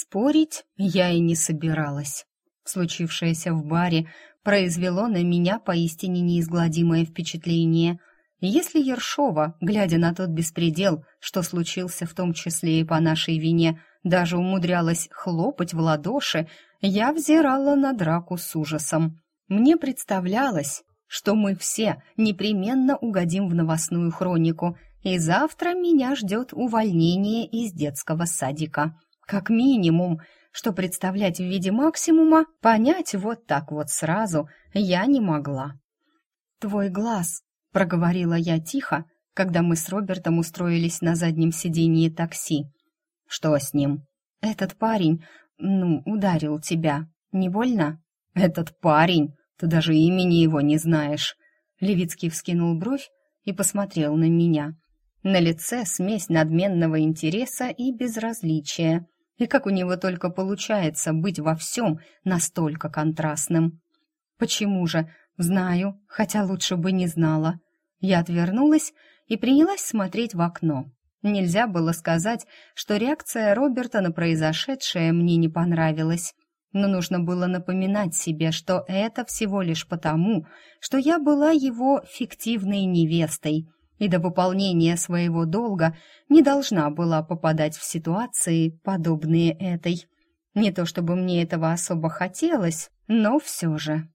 Спорить я и не собиралась. Случившееся в баре произвело на меня поистине неизгладимое впечатление. Если Ершова, глядя на тот беспредел, что случился в том числе и по нашей вине, даже умудрялась хлопать в ладоши, я взирала на драку с ужасом. Мне представлялось, что мы все непременно угодим в новостную хронику, и завтра меня ждет увольнение из детского садика. Как минимум, что представлять в виде максимума, понять вот так вот сразу я не могла. «Твой глаз», — проговорила я тихо, когда мы с Робертом устроились на заднем сиденье такси. «Что с ним?» «Этот парень, ну, ударил тебя. Не больно?» «Этот парень? Ты даже имени его не знаешь». Левицкий вскинул бровь и посмотрел на меня. На лице смесь надменного интереса и безразличия. И как у него только получается быть во всем настолько контрастным. Почему же? Знаю, хотя лучше бы не знала. Я отвернулась и принялась смотреть в окно. Нельзя было сказать, что реакция Роберта на произошедшее мне не понравилась. Но нужно было напоминать себе, что это всего лишь потому, что я была его фиктивной невестой, и до выполнения своего долга не должна была попадать в ситуации, подобные этой. Не то чтобы мне этого особо хотелось, но все же.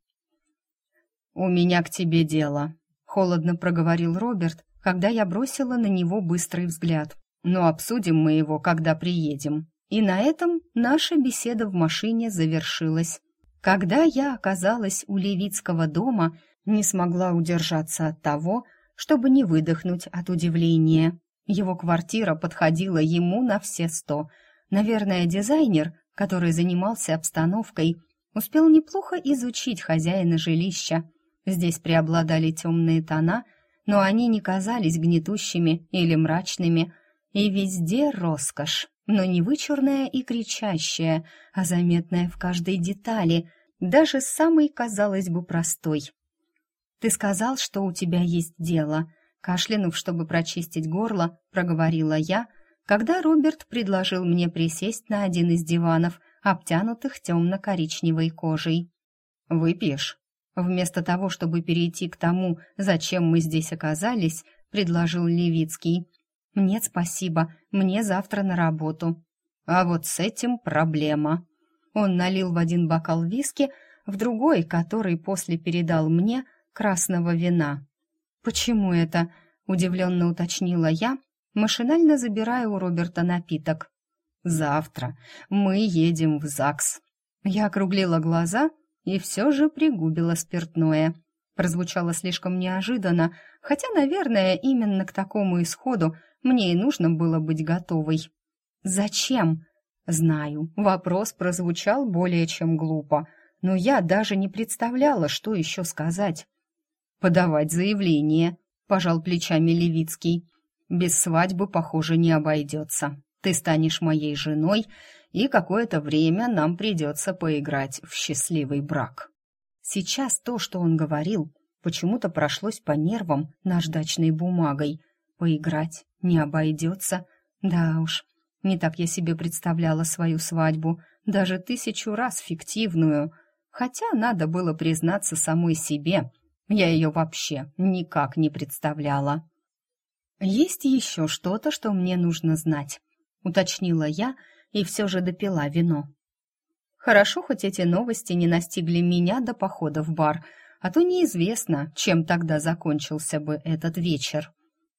«У меня к тебе дело», — холодно проговорил Роберт, когда я бросила на него быстрый взгляд. «Но обсудим мы его, когда приедем». И на этом наша беседа в машине завершилась. Когда я оказалась у Левицкого дома, не смогла удержаться от того, чтобы не выдохнуть от удивления. Его квартира подходила ему на все сто. Наверное, дизайнер, который занимался обстановкой, успел неплохо изучить хозяина жилища. Здесь преобладали темные тона, но они не казались гнетущими или мрачными, и везде роскошь, но не вычурная и кричащая, а заметная в каждой детали, даже самой, казалось бы, простой. «Ты сказал, что у тебя есть дело», кашлянув, чтобы прочистить горло, проговорила я, когда Роберт предложил мне присесть на один из диванов, обтянутых темно-коричневой кожей. «Выпьешь?» Вместо того, чтобы перейти к тому, зачем мы здесь оказались, предложил Левицкий. «Нет, спасибо, мне завтра на работу». А вот с этим проблема. Он налил в один бокал виски, в другой, который после передал мне, красного вина. «Почему это?» — удивленно уточнила я, машинально забирая у Роберта напиток. «Завтра мы едем в ЗАГС». Я округлила глаза и все же пригубила спиртное. Прозвучало слишком неожиданно, хотя, наверное, именно к такому исходу мне и нужно было быть готовой. «Зачем?» Знаю, вопрос прозвучал более чем глупо, но я даже не представляла, что еще сказать. «Подавать заявление», — пожал плечами Левицкий. «Без свадьбы, похоже, не обойдется. Ты станешь моей женой, и какое-то время нам придется поиграть в счастливый брак». Сейчас то, что он говорил, почему-то прошлось по нервам наждачной бумагой. Поиграть не обойдется. Да уж, не так я себе представляла свою свадьбу, даже тысячу раз фиктивную. Хотя надо было признаться самой себе — я ее вообще никак не представляла. «Есть еще что-то, что мне нужно знать», — уточнила я и все же допила вино. Хорошо, хоть эти новости не настигли меня до похода в бар, а то неизвестно, чем тогда закончился бы этот вечер.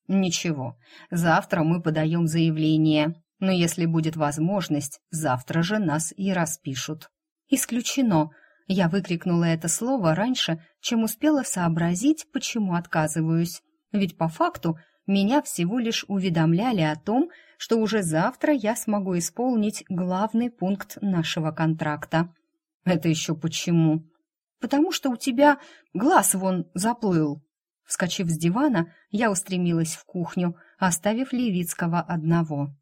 Ничего, завтра мы подаем заявление, но если будет возможность, завтра же нас и распишут. Исключено, я выкрикнула это слово раньше, чем успела сообразить, почему отказываюсь. Ведь по факту меня всего лишь уведомляли о том, что уже завтра я смогу исполнить главный пункт нашего контракта. Это еще почему? Потому что у тебя глаз вон заплыл. Вскочив с дивана, я устремилась в кухню, оставив Левицкого одного.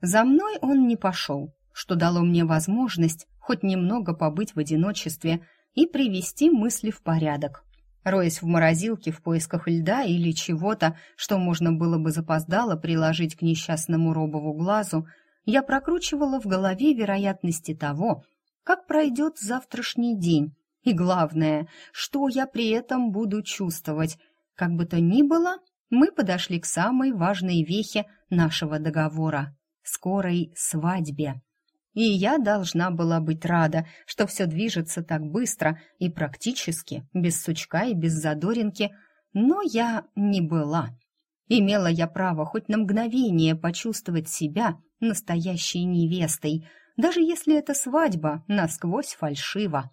За мной он не пошел, что дало мне возможность хоть немного побыть в одиночестве и привести мысли в порядок. Роясь в морозилке в поисках льда или чего-то, что можно было бы запоздало приложить к несчастному робову глазу, я прокручивала в голове вероятности того, как пройдет завтрашний день, и главное, что я при этом буду чувствовать. Как бы то ни было, мы подошли к самой важной вехе нашего договора — скорой свадьбе. И я должна была быть рада, что все движется так быстро и практически, без сучка и без задоринки, но я не была. Имела я право хоть на мгновение почувствовать себя настоящей невестой, даже если эта свадьба насквозь фальшива.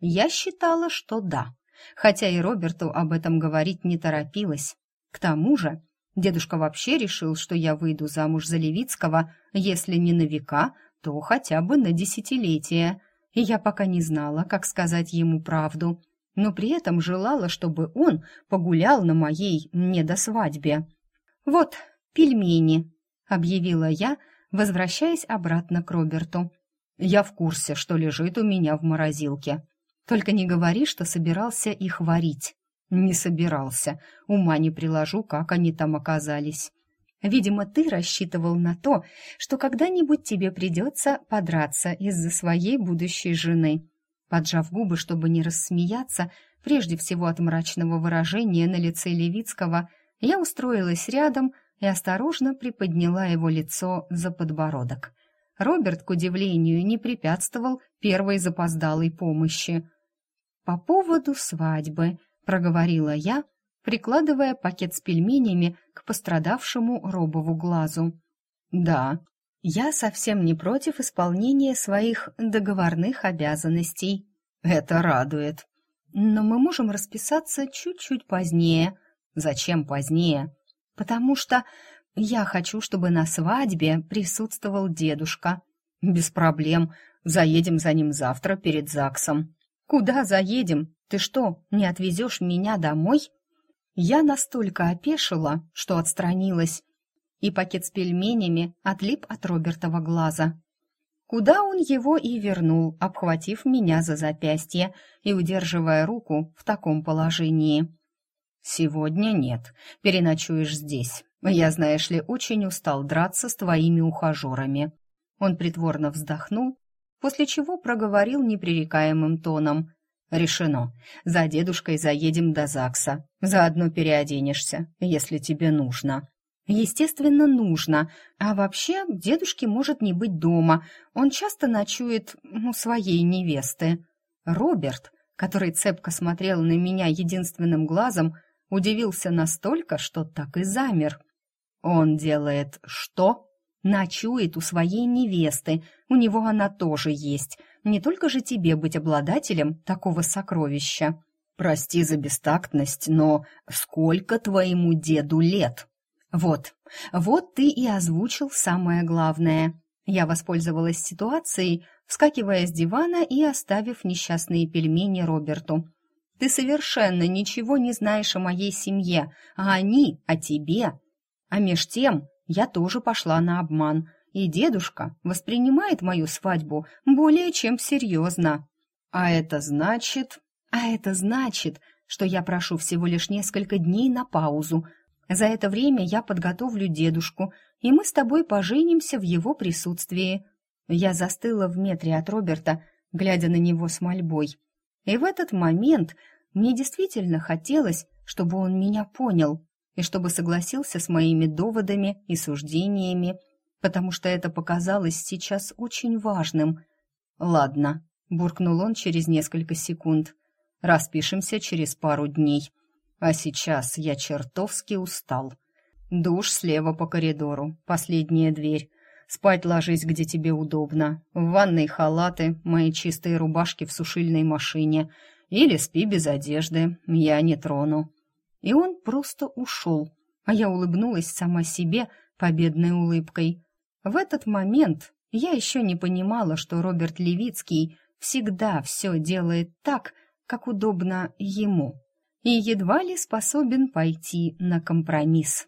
Я считала, что да, хотя и Роберту об этом говорить не торопилась. К тому же дедушка вообще решил, что я выйду замуж за Левицкого, если не на века, то хотя бы на десятилетие. И я пока не знала, как сказать ему правду, но при этом желала, чтобы он погулял на моей недосвадьбе. «Вот, пельмени», — объявила я, возвращаясь обратно к Роберту. «Я в курсе, что лежит у меня в морозилке. Только не говори, что собирался их варить». «Не собирался. Ума не приложу, как они там оказались». Видимо, ты рассчитывал на то, что когда-нибудь тебе придется подраться из-за своей будущей жены. Поджав губы, чтобы не рассмеяться, прежде всего от мрачного выражения на лице Левицкого, я устроилась рядом и осторожно приподняла его лицо за подбородок. Роберт, к удивлению, не препятствовал первой запоздалой помощи. «По поводу свадьбы», — проговорила я, прикладывая пакет с пельменями к пострадавшему Робову глазу. «Да, я совсем не против исполнения своих договорных обязанностей. Это радует. Но мы можем расписаться чуть-чуть позднее. Зачем позднее? Потому что я хочу, чтобы на свадьбе присутствовал дедушка. Без проблем. Заедем за ним завтра перед ЗАГСом. Куда заедем? Ты что, не отвезешь меня домой? Я настолько опешила, что отстранилась, и пакет с пельменями отлип от Робертова глаза. Куда он его и вернул, обхватив меня за запястье и удерживая руку в таком положении. «Сегодня нет, переночуешь здесь. Я, знаешь ли, очень устал драться с твоими ухажерами». Он притворно вздохнул, после чего проговорил непререкаемым тоном. «Решено. За дедушкой заедем до ЗАГСа. Заодно переоденешься, если тебе нужно». Естественно, нужно. А вообще, дедушке может не быть дома. Он часто ночует у своей невесты. Роберт, который цепко смотрел на меня единственным глазом, удивился настолько, что так и замер. Он делает что? Ночует у своей невесты. У него она тоже есть. Не только же тебе быть обладателем такого сокровища. Прости за бестактность, но сколько твоему деду лет? Вот, вот ты и озвучил самое главное. Я воспользовалась ситуацией, вскакивая с дивана и оставив несчастные пельмени Роберту. Ты совершенно ничего не знаешь о моей семье, а они о тебе. А меж тем я тоже пошла на обман, и дедушка воспринимает мою свадьбу более чем серьезно. А это значит... А это значит, что я прошу всего лишь несколько дней на паузу. За это время я подготовлю дедушку, и мы с тобой поженимся в его присутствии. Я застыла в метре от Роберта, глядя на него с мольбой. И в этот момент мне действительно хотелось, чтобы он меня понял и чтобы согласился с моими доводами и суждениями, потому что это показалось сейчас очень важным. «Ладно», — буркнул он через несколько секунд, — «распишемся через пару дней. А сейчас я чертовски устал. Душ слева по коридору, последняя дверь. Спать ложись, где тебе удобно. В ванной халаты, мои чистые рубашки в сушильной машине. Или спи без одежды, я не трону. И он просто ушел, а я улыбнулась сама себе победной улыбкой. В этот момент я еще не понимала, что Роберт Левицкий всегда все делает так, как удобно ему, и едва ли способен пойти на компромисс.